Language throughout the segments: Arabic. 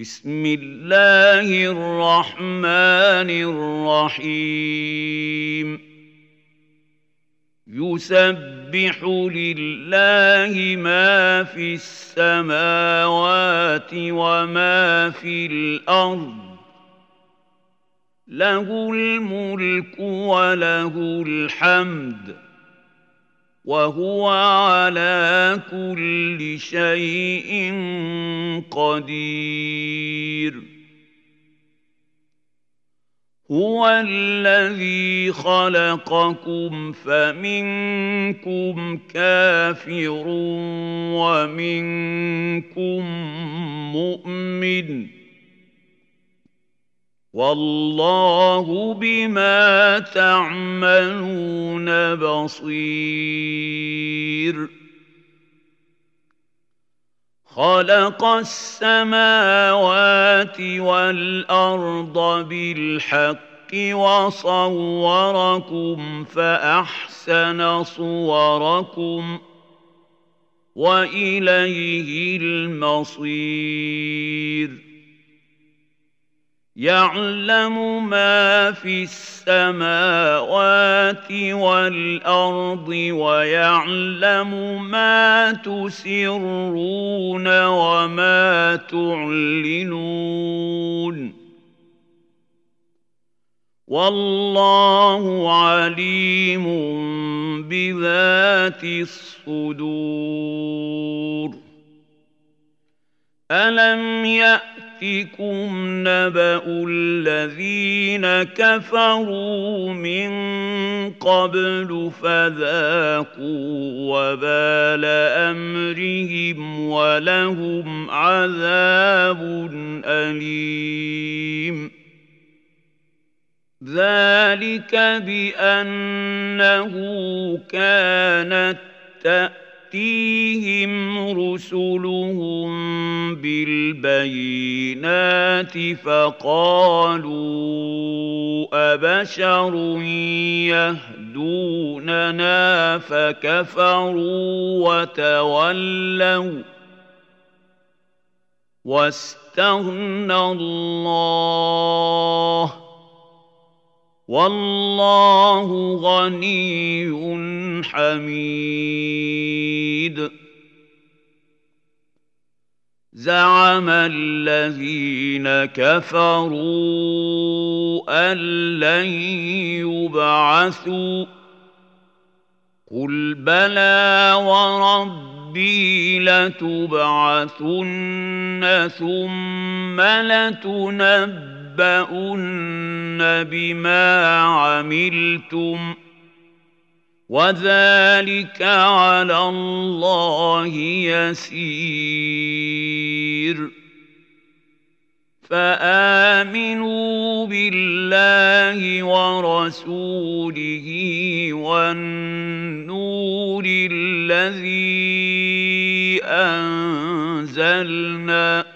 بسم الله الرحمن الرحيم. يسبح لله ما في السماوات وما في الأرض. له الملك وله الحمد. وهو على كل شيء قدير. هو الذي خلقكم فمنكم كافر ومنكم مؤمن. والله بما تعملون بصير. خلق السماوات والأرض بالحق وصوركم فأحسن صوركم وإليه المصير. يعلم ما في السماوات والأرض ويعلم ما تسرون وما تعلنون. والله عليم بذات الصدور. ألم يأت ياتكم نبأ الذين كفروا من قبل فذاقوا وبال أمرهم ولهم عذاب أليم. ذلك بأنه كانت تأتي تاتيهم رسلهم بالبينات فقالوا ابشر يهدوننا فكفروا وتولوا واستغنى الله والله غني حميد. زعم الذين كفروا أن لن يبعثوا. قل بلى وربي لتبعثن ثم لتنبؤن. تنبؤن بما عملتم وذلك على الله يسير. فآمنوا بالله ورسوله والنور الذي أنزلنا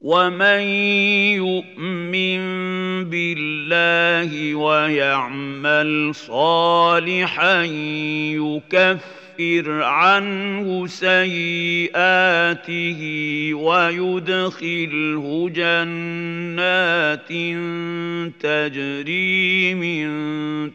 ومن يؤمن بالله ويعمل صالحا يكفر عنه سيئاته ويدخله جنات تجري من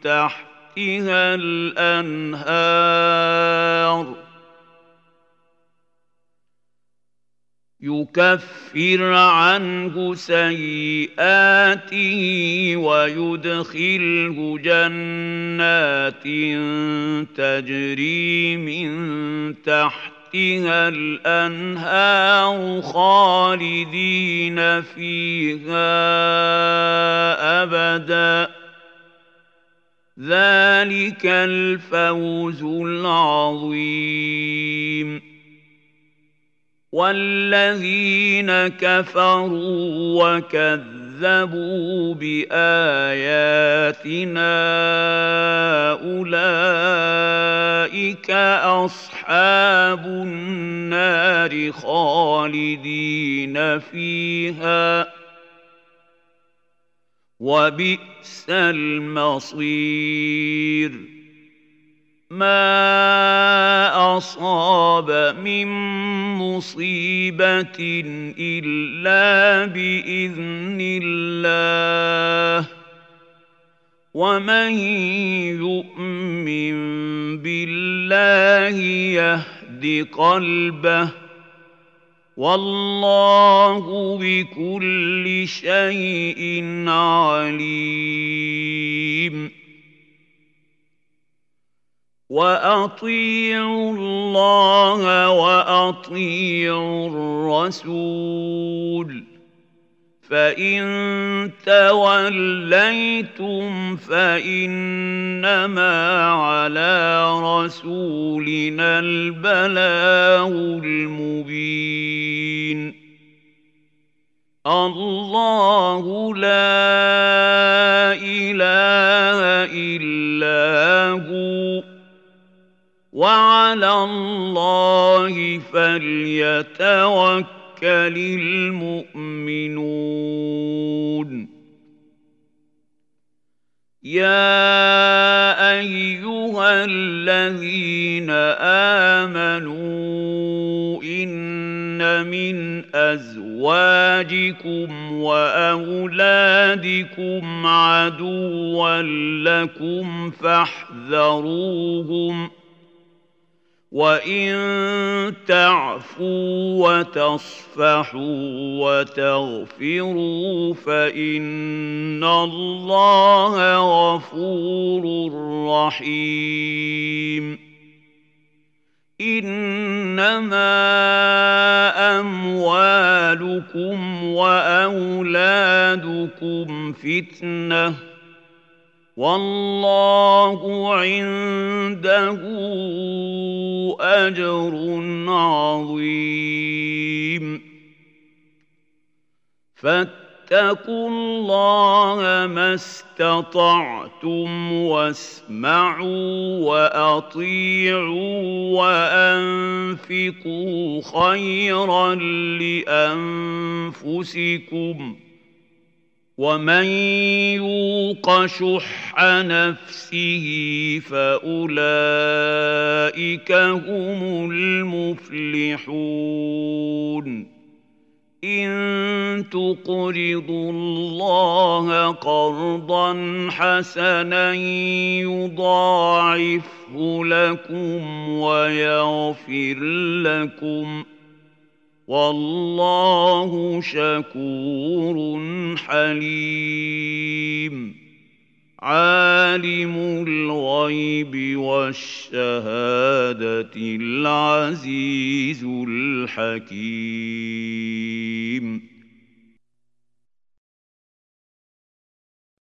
تحتها الانهار يكفر عنه سيئاته ويدخله جنات تجري من تحتها الأنهار خالدين فيها أبدا. ذلك الفوز العظيم. والذين كفروا وكذبوا باياتنا اولئك أصحاب النار خالدين فيها وبئس المصير ما أصاب من مصيبة إلا بإذن الله ومن يؤمن بالله يهد قلبه والله بكل شيء عليم وأطيعوا الله وأطيعوا الرسول. فإن توليتم فإنما على رسولنا البلاغ المبين. الله لا إله إلا هو. وعلى الله فليتوكل للمؤمنون يا أيها الذين آمنوا إن من أزواجكم وأولادكم عدوا لكم فاحذروهم وان تعفوا وتصفحوا وتغفروا فان الله غفور رحيم انما اموالكم واولادكم فتنه والله عنده أجر عظيم. فاتقوا الله ما استطعتم واسمعوا وأطيعوا وأنفقوا خيرا لأنفسكم. ومن يوق شح نفسه فاولئك هم المفلحون ان تقرضوا الله قرضا حسنا يضاعفه لكم ويغفر لكم والله شكور حليم. عالم الغيب والشهادة العزيز الحكيم.